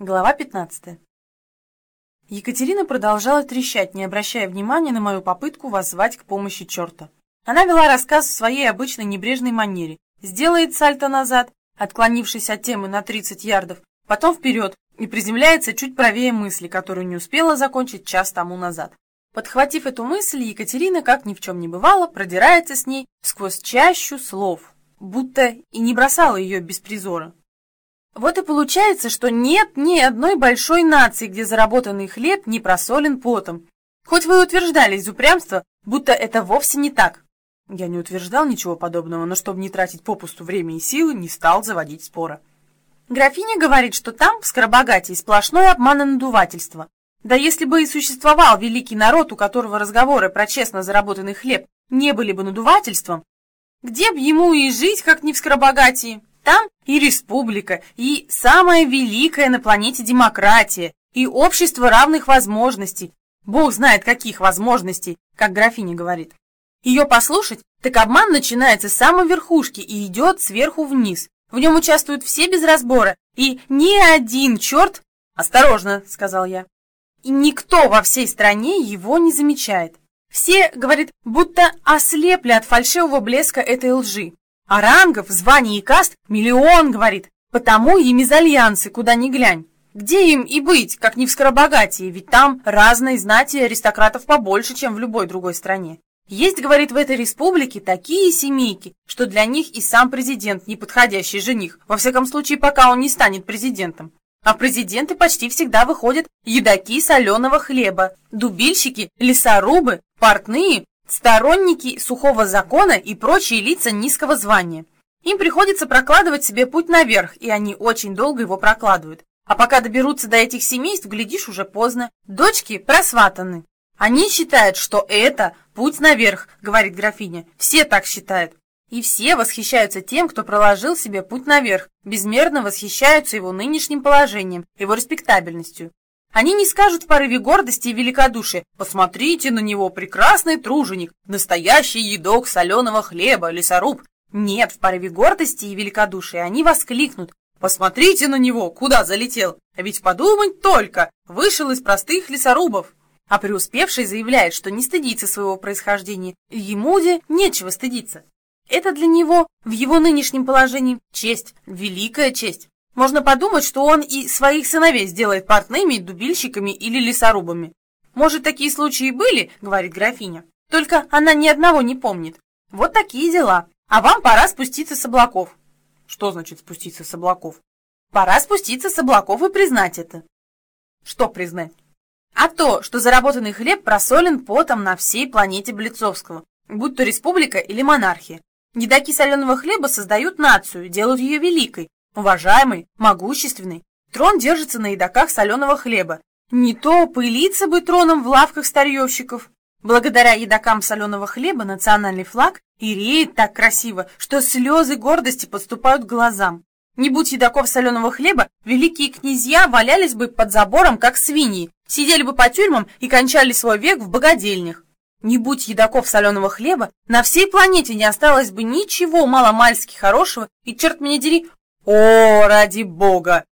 Глава 15. Екатерина продолжала трещать, не обращая внимания на мою попытку воззвать к помощи черта. Она вела рассказ в своей обычной небрежной манере. Сделает сальто назад, отклонившись от темы на 30 ярдов, потом вперед и приземляется чуть правее мысли, которую не успела закончить час тому назад. Подхватив эту мысль, Екатерина, как ни в чем не бывало, продирается с ней сквозь чащу слов, будто и не бросала ее без призора. Вот и получается, что нет ни одной большой нации, где заработанный хлеб не просолен потом. Хоть вы утверждали из упрямства, будто это вовсе не так. Я не утверждал ничего подобного, но чтобы не тратить попусту время и силы, не стал заводить спора. Графиня говорит, что там, в Скоробогатии, сплошной обман и надувательство. Да если бы и существовал великий народ, у которого разговоры про честно заработанный хлеб не были бы надувательством, где б ему и жить, как не в Скоробогатии? Там и республика, и самая великая на планете демократия, и общество равных возможностей. Бог знает, каких возможностей, как графиня говорит. Ее послушать, так обман начинается с самой верхушки и идет сверху вниз. В нем участвуют все без разбора, и ни один черт... «Осторожно», — сказал я. И никто во всей стране его не замечает. Все, говорит, будто ослепли от фальшивого блеска этой лжи. А рангов, званий и каст миллион, говорит. Потому и мезальянсы, куда ни глянь. Где им и быть, как не в Скоробогатии, ведь там разные знати аристократов побольше, чем в любой другой стране. Есть, говорит, в этой республике такие семейки, что для них и сам президент неподходящий жених, во всяком случае, пока он не станет президентом. А президенты почти всегда выходят едоки соленого хлеба, дубильщики, лесорубы, портные сторонники сухого закона и прочие лица низкого звания. Им приходится прокладывать себе путь наверх, и они очень долго его прокладывают. А пока доберутся до этих семейств, глядишь, уже поздно. Дочки просватаны. Они считают, что это путь наверх, говорит графиня. Все так считают. И все восхищаются тем, кто проложил себе путь наверх, безмерно восхищаются его нынешним положением, его респектабельностью. Они не скажут в порыве гордости и великодушия «Посмотрите на него, прекрасный труженик, настоящий едок соленого хлеба, лесоруб». Нет, в порыве гордости и великодушия они воскликнут «Посмотрите на него, куда залетел! А ведь подумать только, вышел из простых лесорубов!» А преуспевший заявляет, что не стыдится своего происхождения, ему де нечего стыдиться. Это для него в его нынешнем положении честь, великая честь. Можно подумать, что он и своих сыновей сделает портными, дубильщиками или лесорубами. Может, такие случаи были, говорит графиня. Только она ни одного не помнит. Вот такие дела. А вам пора спуститься с облаков. Что значит спуститься с облаков? Пора спуститься с облаков и признать это. Что признать? А то, что заработанный хлеб просолен потом на всей планете Блицовского, будь то республика или монархия. Едоки соленого хлеба создают нацию, делают ее великой, Уважаемый, могущественный, трон держится на едоках соленого хлеба. Не то пылиться бы троном в лавках старьевщиков. Благодаря едокам соленого хлеба национальный флаг и реет так красиво, что слезы гордости подступают к глазам. Не будь едоков соленого хлеба, великие князья валялись бы под забором, как свиньи, сидели бы по тюрьмам и кончали свой век в богадельнях. Не будь едоков соленого хлеба, на всей планете не осталось бы ничего маломальски хорошего, и, черт меня дери, «О, ради бога!»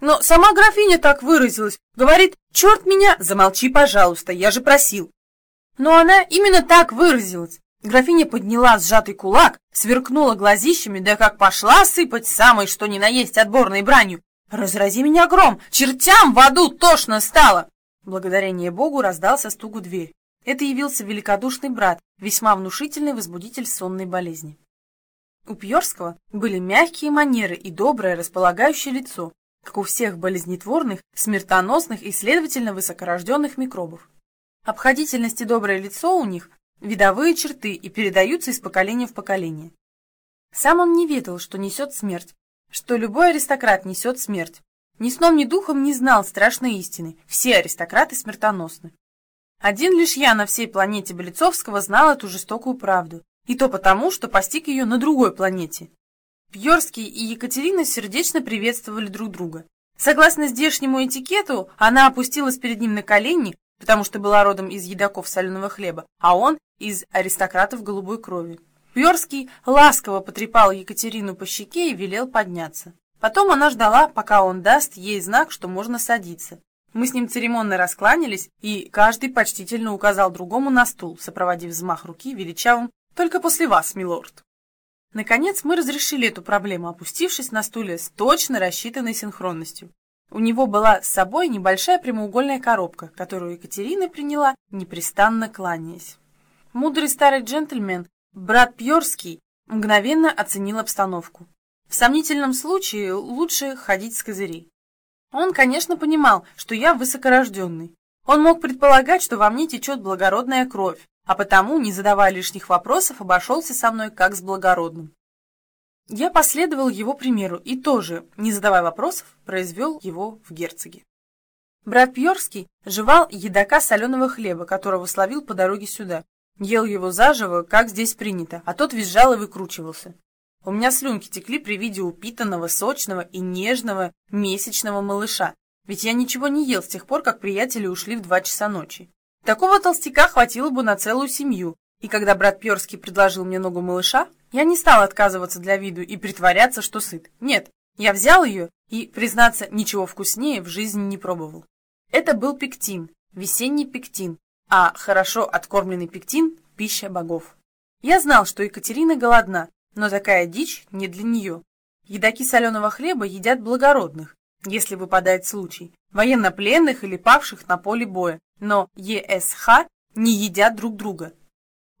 Но сама графиня так выразилась. Говорит, черт меня, замолчи, пожалуйста, я же просил. Но она именно так выразилась. Графиня подняла сжатый кулак, сверкнула глазищами, да как пошла сыпать самой, что ни на есть отборной бранью. «Разрази меня гром! Чертям в аду тошно стало!» Благодарение Богу раздался стук в дверь. Это явился великодушный брат, весьма внушительный возбудитель сонной болезни. У Пьерского были мягкие манеры и доброе располагающее лицо, как у всех болезнетворных, смертоносных и, следовательно, высокорожденных микробов. Обходительность и доброе лицо у них – видовые черты и передаются из поколения в поколение. Сам он не ведал, что несет смерть, что любой аристократ несет смерть. Ни сном, ни духом не знал страшной истины, все аристократы смертоносны. Один лишь я на всей планете Болицовского знал эту жестокую правду, и то потому, что постиг ее на другой планете. Пьерский и Екатерина сердечно приветствовали друг друга. Согласно здешнему этикету, она опустилась перед ним на колени, потому что была родом из едоков соленого хлеба, а он из аристократов голубой крови. Пьерский ласково потрепал Екатерину по щеке и велел подняться. Потом она ждала, пока он даст ей знак, что можно садиться. Мы с ним церемонно раскланялись, и каждый почтительно указал другому на стул, сопроводив взмах руки величавым «Только после вас, милорд». Наконец мы разрешили эту проблему, опустившись на стуле с точно рассчитанной синхронностью. У него была с собой небольшая прямоугольная коробка, которую Екатерина приняла, непрестанно кланяясь. Мудрый старый джентльмен, брат Пьорский, мгновенно оценил обстановку. В сомнительном случае лучше ходить с козырей. Он, конечно, понимал, что я высокорожденный. Он мог предполагать, что во мне течет благородная кровь, а потому, не задавая лишних вопросов, обошелся со мной как с благородным. Я последовал его примеру и тоже, не задавая вопросов, произвел его в герцоге. Брат Пьорский жевал едока соленого хлеба, которого словил по дороге сюда. Ел его заживо, как здесь принято, а тот визжал и выкручивался. У меня слюнки текли при виде упитанного, сочного и нежного месячного малыша, ведь я ничего не ел с тех пор, как приятели ушли в два часа ночи. Такого толстяка хватило бы на целую семью, и когда брат Пьерский предложил мне ногу малыша, я не стал отказываться для виду и притворяться, что сыт. Нет, я взял ее и, признаться, ничего вкуснее в жизни не пробовал. Это был пектин, весенний пектин, а хорошо откормленный пектин – пища богов. Я знал, что Екатерина голодна, но такая дичь не для нее. Едоки соленого хлеба едят благородных, если выпадает случай, военнопленных или павших на поле боя, но ЕСХ не едят друг друга.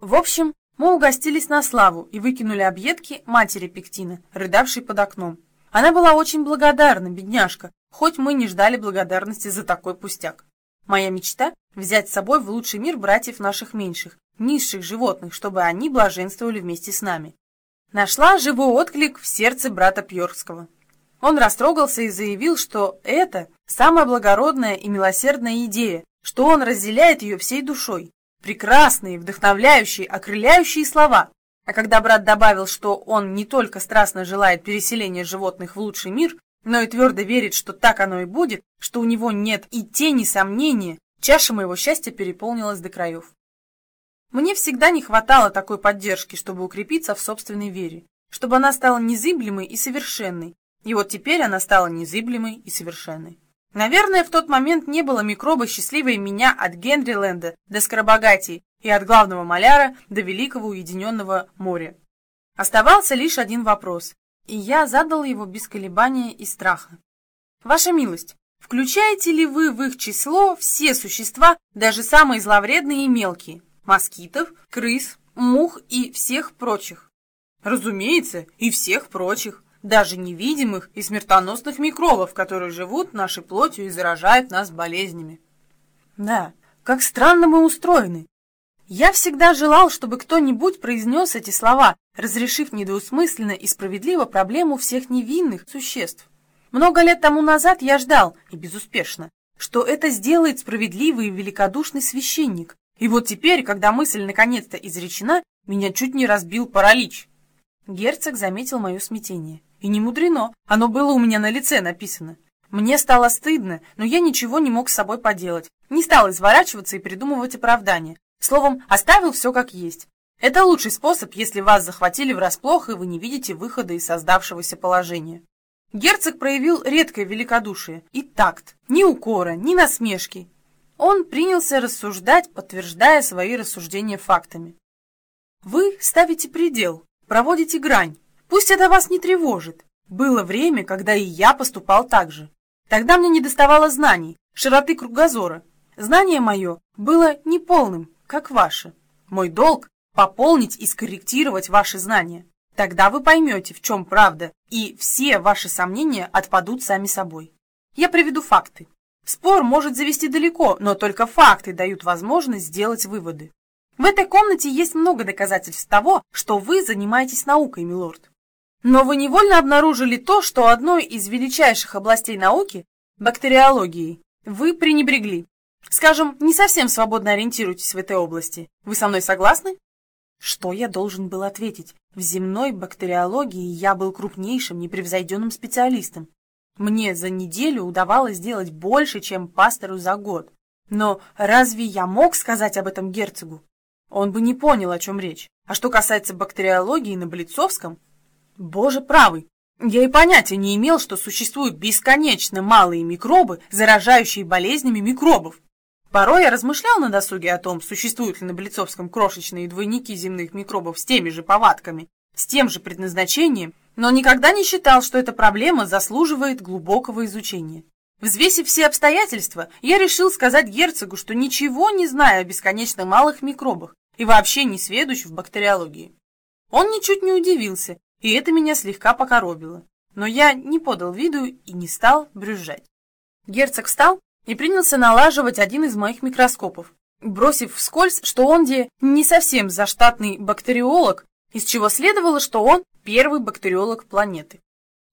В общем, мы угостились на славу и выкинули объедки матери Пектина, рыдавшей под окном. Она была очень благодарна, бедняжка, хоть мы не ждали благодарности за такой пустяк. Моя мечта – взять с собой в лучший мир братьев наших меньших, низших животных, чтобы они блаженствовали вместе с нами. Нашла живой отклик в сердце брата Пьорского. Он растрогался и заявил, что это самая благородная и милосердная идея, что он разделяет ее всей душой. Прекрасные, вдохновляющие, окрыляющие слова. А когда брат добавил, что он не только страстно желает переселения животных в лучший мир, но и твердо верит, что так оно и будет, что у него нет и тени сомнения, чаша моего счастья переполнилась до краев. Мне всегда не хватало такой поддержки, чтобы укрепиться в собственной вере, чтобы она стала незыблемой и совершенной, и вот теперь она стала незыблемой и совершенной. Наверное, в тот момент не было микроба счастливой меня от Генри Лэнда до Скоробогатии и от главного маляра до великого уединенного моря. Оставался лишь один вопрос, и я задал его без колебания и страха. Ваша милость, включаете ли вы в их число все существа, даже самые зловредные и мелкие, москитов, крыс, мух и всех прочих? Разумеется, и всех прочих даже невидимых и смертоносных микробов, которые живут нашей плотью и заражают нас болезнями. Да, как странно мы устроены. Я всегда желал, чтобы кто-нибудь произнес эти слова, разрешив недвусмысленно и справедливо проблему всех невинных существ. Много лет тому назад я ждал, и безуспешно, что это сделает справедливый и великодушный священник. И вот теперь, когда мысль наконец-то изречена, меня чуть не разбил паралич. Герцог заметил мое смятение. И не мудрено, оно было у меня на лице написано. Мне стало стыдно, но я ничего не мог с собой поделать. Не стал изворачиваться и придумывать оправдания. Словом, оставил все как есть. Это лучший способ, если вас захватили врасплох, и вы не видите выхода из создавшегося положения. Герцог проявил редкое великодушие и такт, ни укора, ни насмешки. Он принялся рассуждать, подтверждая свои рассуждения фактами. Вы ставите предел, проводите грань, Пусть это вас не тревожит. Было время, когда и я поступал так же. Тогда мне не доставало знаний, широты кругозора. Знание мое было неполным, как ваше. Мой долг – пополнить и скорректировать ваши знания. Тогда вы поймете, в чем правда, и все ваши сомнения отпадут сами собой. Я приведу факты. Спор может завести далеко, но только факты дают возможность сделать выводы. В этой комнате есть много доказательств того, что вы занимаетесь наукой, милорд. Но вы невольно обнаружили то, что одной из величайших областей науки, бактериологией, вы пренебрегли. Скажем, не совсем свободно ориентируетесь в этой области. Вы со мной согласны? Что я должен был ответить? В земной бактериологии я был крупнейшим, непревзойденным специалистом. Мне за неделю удавалось сделать больше, чем пастору за год. Но разве я мог сказать об этом герцогу? Он бы не понял, о чем речь. А что касается бактериологии на Блицовском, Боже правый! Я и понятия не имел, что существуют бесконечно малые микробы, заражающие болезнями микробов. Порой я размышлял на досуге о том, существуют ли на Блицовском крошечные двойники земных микробов с теми же повадками, с тем же предназначением, но никогда не считал, что эта проблема заслуживает глубокого изучения. Взвесив все обстоятельства, я решил сказать герцогу, что ничего не знаю о бесконечно малых микробах и вообще не сведущ в бактериологии. Он ничуть не удивился, и это меня слегка покоробило. Но я не подал виду и не стал брюзжать. Герцог встал и принялся налаживать один из моих микроскопов, бросив вскользь, что он где не совсем заштатный бактериолог, из чего следовало, что он первый бактериолог планеты.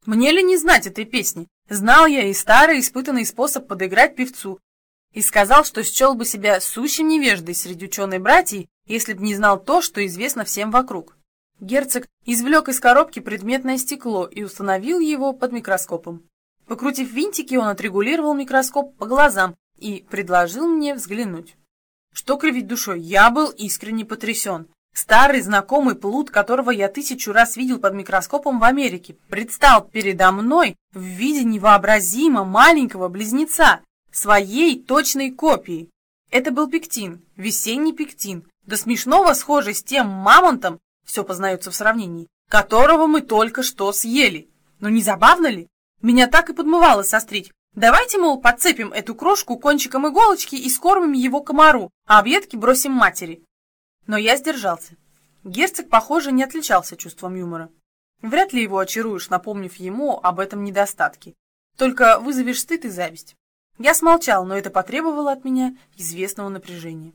Мне ли не знать этой песни? Знал я и старый испытанный способ подыграть певцу, и сказал, что счел бы себя сущим невеждой среди ученой братьей, если б не знал то, что известно всем вокруг. Герцог извлек из коробки предметное стекло и установил его под микроскопом. Покрутив винтики, он отрегулировал микроскоп по глазам и предложил мне взглянуть. Что кривить душой, я был искренне потрясен. Старый знакомый плут, которого я тысячу раз видел под микроскопом в Америке, предстал передо мной в виде невообразимо маленького близнеца, своей точной копии. Это был пектин, весенний пектин, до смешного схожий с тем мамонтом, все познается в сравнении, которого мы только что съели. Ну не забавно ли? Меня так и подмывало сострить. Давайте, мол, подцепим эту крошку кончиком иголочки и скормим его комару, а объедки бросим матери. Но я сдержался. Герцог, похоже, не отличался чувством юмора. Вряд ли его очаруешь, напомнив ему об этом недостатке. Только вызовешь стыд и зависть. Я смолчал, но это потребовало от меня известного напряжения.